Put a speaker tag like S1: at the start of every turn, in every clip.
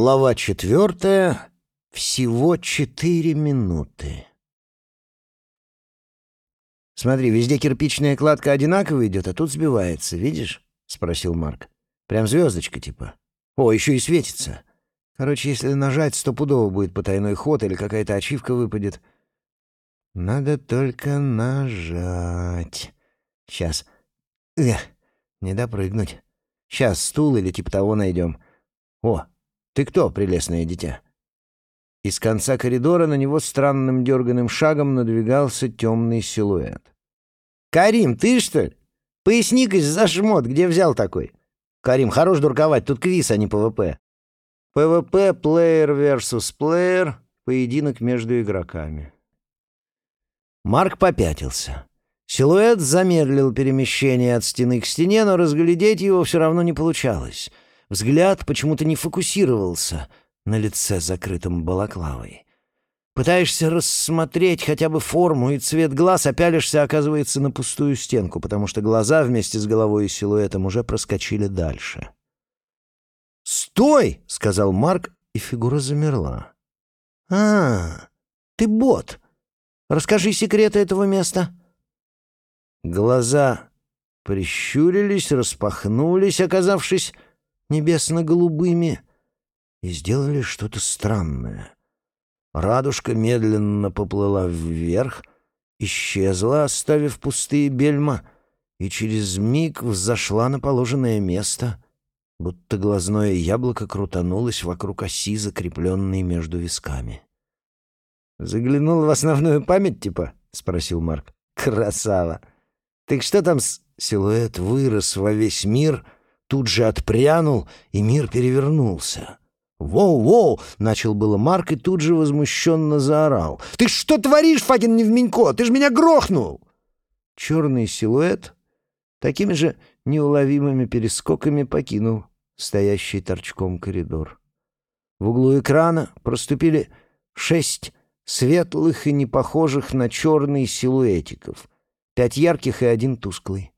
S1: Глава четвертая. Всего четыре минуты. «Смотри, везде кирпичная кладка одинаково идет, а тут сбивается, видишь?» — спросил Марк. «Прям звездочка типа. О, еще и светится. Короче, если нажать, стопудово будет потайной ход или какая-то ачивка выпадет. Надо только нажать. Сейчас. Эх, не допрыгнуть. Сейчас стул или типа того найдем. О, «Ты кто, прелестное дитя?» Из конца коридора на него странным дерганым шагом надвигался темный силуэт. «Карим, ты что ли? Поясни-ка за шмот, где взял такой?» «Карим, хорош дурковать, тут квиз, а не PvP». PvP, player versus player, поединок между игроками. Марк попятился. Силуэт замедлил перемещение от стены к стене, но разглядеть его все равно не получалось — Взгляд почему-то не фокусировался на лице, закрытом балаклавой. Пытаешься рассмотреть хотя бы форму и цвет глаз, а пялишься, оказывается, на пустую стенку, потому что глаза вместе с головой и силуэтом уже проскочили дальше. «Стой!» — сказал Марк, и фигура замерла. «А, ты бот! Расскажи секреты этого места!» Глаза прищурились, распахнулись, оказавшись небесно-голубыми и сделали что-то странное. Радужка медленно поплыла вверх, исчезла, оставив пустые бельма, и через миг взошла на положенное место, будто глазное яблоко крутанулось вокруг оси, закрепленной между висками. «Заглянул в основную память, типа?» — спросил Марк. «Красава! Так что там с...» Силуэт вырос во весь мир — тут же отпрянул, и мир перевернулся. «Воу-воу!» — начал было Марк и тут же возмущенно заорал. «Ты что творишь, Фагин Невменько? Ты ж меня грохнул!» Черный силуэт такими же неуловимыми перескоками покинул стоящий торчком коридор. В углу экрана проступили шесть светлых и непохожих на черный силуэтиков, пять ярких и один тусклый.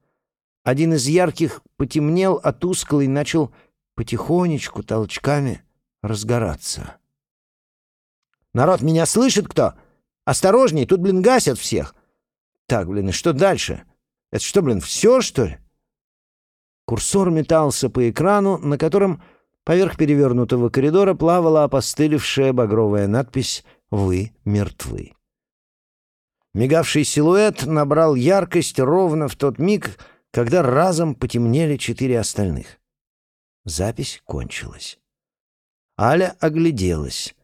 S1: Один из ярких потемнел, а тусклый начал потихонечку, толчками разгораться. «Народ, меня слышит кто? Осторожней, тут, блин, гасят всех!» «Так, блин, и что дальше? Это что, блин, все, что ли?» Курсор метался по экрану, на котором поверх перевернутого коридора плавала опостылевшая багровая надпись «Вы мертвы». Мигавший силуэт набрал яркость ровно в тот миг, когда разом потемнели четыре остальных. Запись кончилась. Аля огляделась.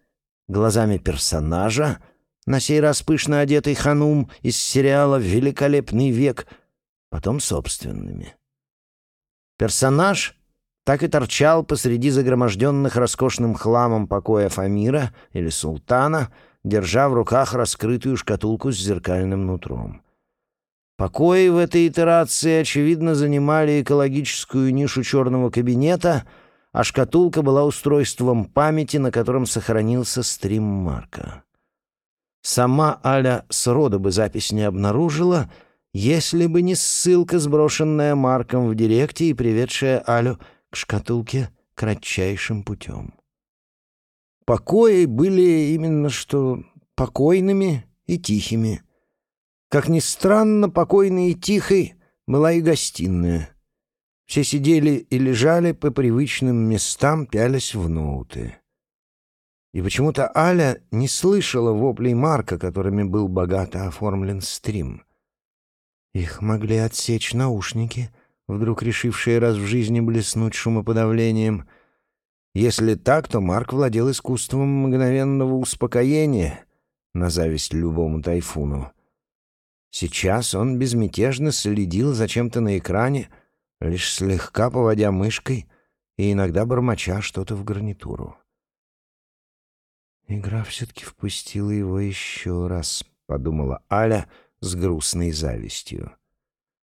S1: Глазами персонажа, на сей раз пышно одетый ханум из сериала «Великолепный век», потом собственными. Персонаж так и торчал посреди загроможденных роскошным хламом покоя Фамира или Султана, держа в руках раскрытую шкатулку с зеркальным нутром. Покои в этой итерации, очевидно, занимали экологическую нишу черного кабинета, а шкатулка была устройством памяти, на котором сохранился стрим Марка. Сама Аля срода бы запись не обнаружила, если бы не ссылка, сброшенная Марком в директе и приведшая Алю к шкатулке кратчайшим путем. Покои были именно что покойными и тихими — как ни странно, покойной и тихой была и гостиная. Все сидели и лежали по привычным местам, пялись в ноуты. И почему-то Аля не слышала воплей Марка, которыми был богато оформлен стрим. Их могли отсечь наушники, вдруг решившие раз в жизни блеснуть шумоподавлением. Если так, то Марк владел искусством мгновенного успокоения на зависть любому тайфуну. Сейчас он безмятежно следил за чем-то на экране, лишь слегка поводя мышкой и иногда бормоча что-то в гарнитуру. «Игра все-таки впустила его еще раз», — подумала Аля с грустной завистью.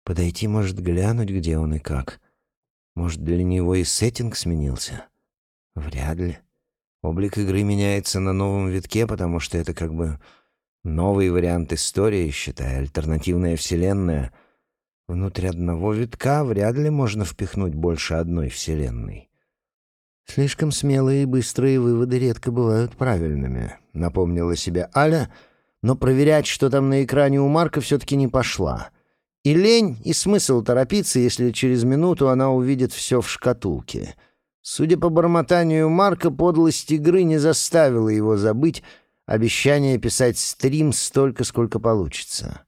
S1: «Подойти, может, глянуть, где он и как. Может, для него и сеттинг сменился? Вряд ли. Облик игры меняется на новом витке, потому что это как бы Новый вариант истории, считай, альтернативная вселенная. Внутрь одного витка вряд ли можно впихнуть больше одной вселенной. Слишком смелые и быстрые выводы редко бывают правильными, напомнила себе Аля, но проверять, что там на экране у Марка, все-таки не пошла. И лень, и смысл торопиться, если через минуту она увидит все в шкатулке. Судя по бормотанию Марка, подлость игры не заставила его забыть обещание писать стрим столько, сколько получится.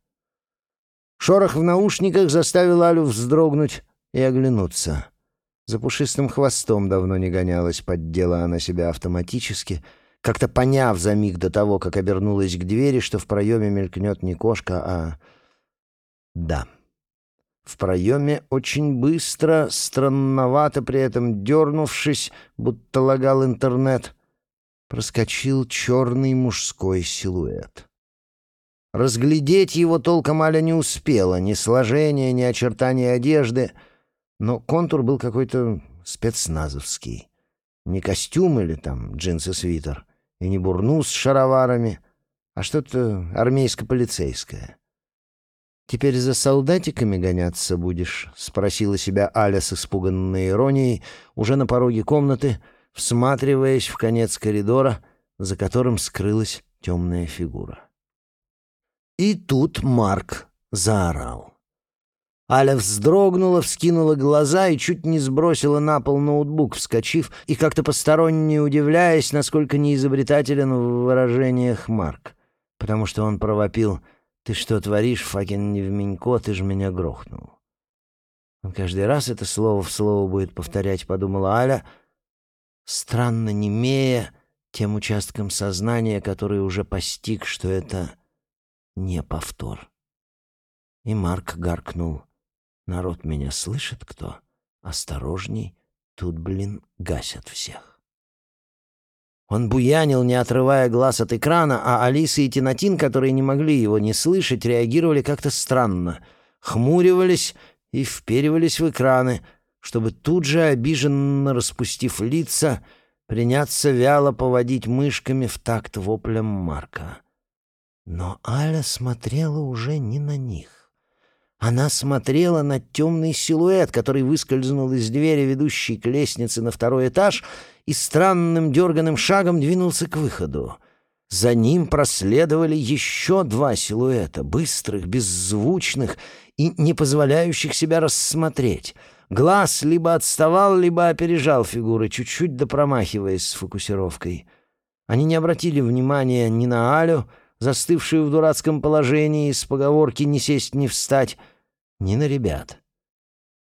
S1: Шорох в наушниках заставил Алю вздрогнуть и оглянуться. За пушистым хвостом давно не гонялась, поддела она себя автоматически, как-то поняв за миг до того, как обернулась к двери, что в проеме мелькнет не кошка, а... Да. В проеме очень быстро, странновато при этом дернувшись, будто лагал интернет, проскочил черный мужской силуэт. Разглядеть его толком Аля не успела, ни сложения, ни очертания одежды, но контур был какой-то спецназовский. Не костюм или там джинсы-свитер, и не бурнус с шароварами, а что-то армейско-полицейское. «Теперь за солдатиками гоняться будешь?» — спросила себя Аля с испуганной иронией, уже на пороге комнаты, всматриваясь в конец коридора, за которым скрылась темная фигура. И тут Марк заорал. Аля вздрогнула, вскинула глаза и чуть не сбросила на пол ноутбук, вскочив и как-то посторонне удивляясь, насколько неизобретателен в выражениях Марк, потому что он провопил — ты что творишь, Факин Невменько, ты же меня грохнул. Он каждый раз это слово в слово будет повторять, подумала Аля, странно немея тем участком сознания, который уже постиг, что это не повтор. И Марк гаркнул. Народ меня слышит кто? Осторожней, тут, блин, гасят всех. Он буянил, не отрывая глаз от экрана, а Алиса и Тинатин, которые не могли его не слышать, реагировали как-то странно, хмуривались и вперивались в экраны, чтобы тут же, обиженно распустив лица, приняться вяло поводить мышками в такт воплем Марка. Но Аля смотрела уже не на них. Она смотрела на темный силуэт, который выскользнул из двери, ведущей к лестнице на второй этаж, и странным дерганым шагом двинулся к выходу. За ним проследовали еще два силуэта, быстрых, беззвучных и не позволяющих себя рассмотреть. Глаз либо отставал, либо опережал фигуры, чуть-чуть допромахиваясь с фокусировкой. Они не обратили внимания ни на Алю, застывшую в дурацком положении с поговорки «не сесть, не встать», ни на ребят.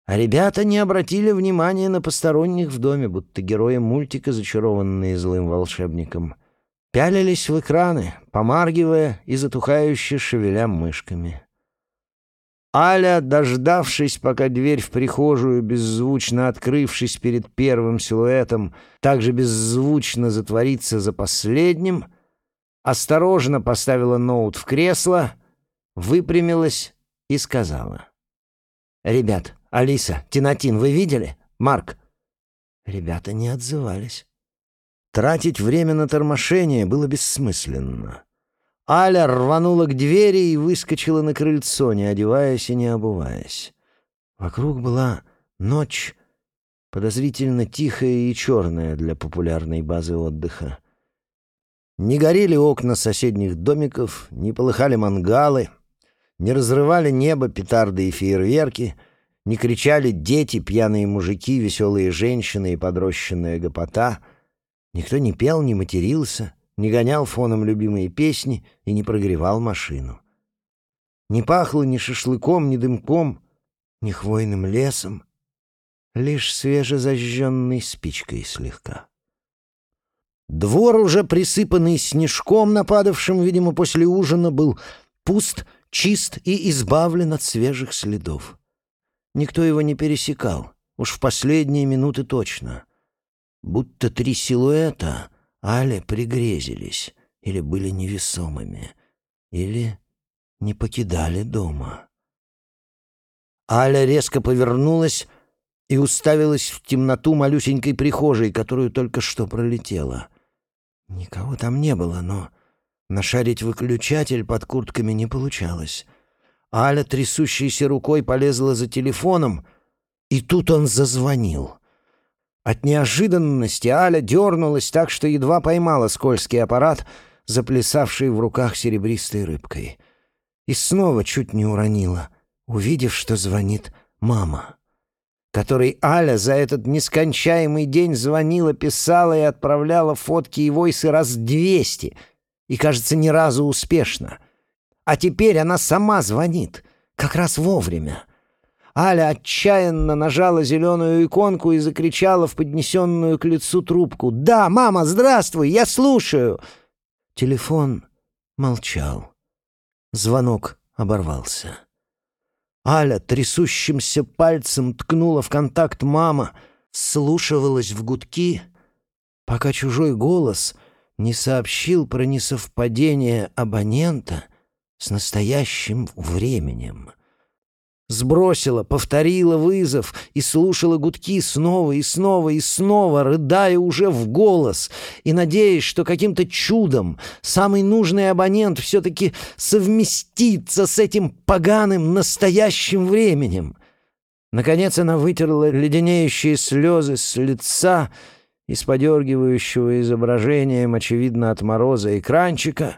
S1: А ребята не обратили внимания на посторонних в доме, будто герои мультика, зачарованные злым волшебником. Пялились в экраны, помаргивая и затухающе шевеля мышками. Аля, дождавшись, пока дверь в прихожую, беззвучно открывшись перед первым силуэтом, также беззвучно затворится за последним, осторожно поставила ноут в кресло, выпрямилась и сказала — «Ребят, Алиса, Тинатин, вы видели? Марк?» Ребята не отзывались. Тратить время на тормошение было бессмысленно. Аля рванула к двери и выскочила на крыльцо, не одеваясь и не обуваясь. Вокруг была ночь, подозрительно тихая и черная для популярной базы отдыха. Не горели окна соседних домиков, не полыхали мангалы — не разрывали небо петарды и фейерверки, не кричали дети, пьяные мужики, веселые женщины и подрощенная гопота. Никто не пел, не матерился, не гонял фоном любимые песни и не прогревал машину. Не пахло ни шашлыком, ни дымком, ни хвойным лесом, лишь свежезажженной спичкой слегка. Двор, уже присыпанный снежком, нападавшим, видимо, после ужина, был пуст чист и избавлен от свежих следов. Никто его не пересекал, уж в последние минуты точно. Будто три силуэта Але пригрезились или были невесомыми, или не покидали дома. Аля резко повернулась и уставилась в темноту малюсенькой прихожей, которую только что пролетела. Никого там не было, но Нашарить выключатель под куртками не получалось. Аля, трясущейся рукой, полезла за телефоном, и тут он зазвонил. От неожиданности Аля дернулась так, что едва поймала скользкий аппарат, заплясавший в руках серебристой рыбкой. И снова чуть не уронила, увидев, что звонит мама, которой Аля за этот нескончаемый день звонила, писала и отправляла фотки и войсы раз двести, и, кажется, ни разу успешно. А теперь она сама звонит, как раз вовремя. Аля отчаянно нажала зеленую иконку и закричала в поднесенную к лицу трубку. «Да, мама, здравствуй, я слушаю!» Телефон молчал. Звонок оборвался. Аля трясущимся пальцем ткнула в контакт мама, слушивалась в гудки, пока чужой голос не сообщил про несовпадение абонента с настоящим временем — Сбросила, повторила вызов и слушала гудки снова и снова и снова, рыдая уже в голос и надеясь, что каким-то чудом самый нужный абонент все-таки совместится с этим поганым настоящим временем. Наконец она вытерла леденеющие слезы с лица из подергивающего изображением, очевидно, от мороза экранчика,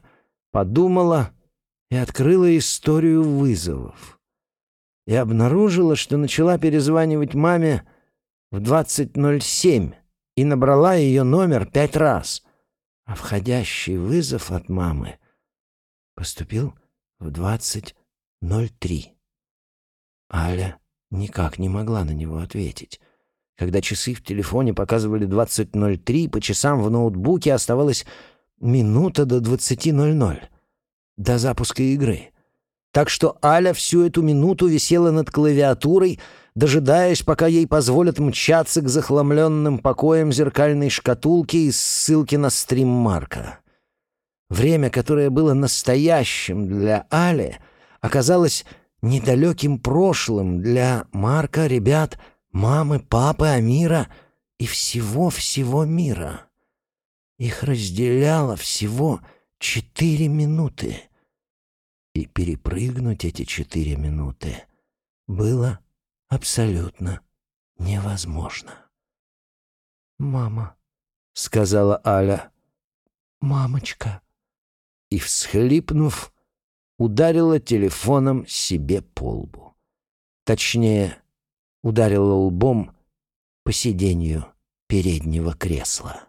S1: подумала и открыла историю вызовов и обнаружила, что начала перезванивать маме в 20.07 и набрала ее номер пять раз, а входящий вызов от мамы поступил в 20.03. Аля никак не могла на него ответить. Когда часы в телефоне показывали 20.03, по часам в ноутбуке оставалась минута до 20.00, до запуска игры. Так что Аля всю эту минуту висела над клавиатурой, дожидаясь, пока ей позволят мчаться к захламленным покоям зеркальной шкатулки и ссылки на стрим Марка. Время, которое было настоящим для Али, оказалось недалеким прошлым для Марка, ребят, мамы, папы, Амира и всего-всего мира. Их разделяло всего четыре минуты — и перепрыгнуть эти четыре минуты было абсолютно невозможно. «Мама», — сказала Аля, — «мамочка». И, всхлипнув, ударила телефоном себе по лбу. Точнее, ударила лбом по сиденью переднего кресла.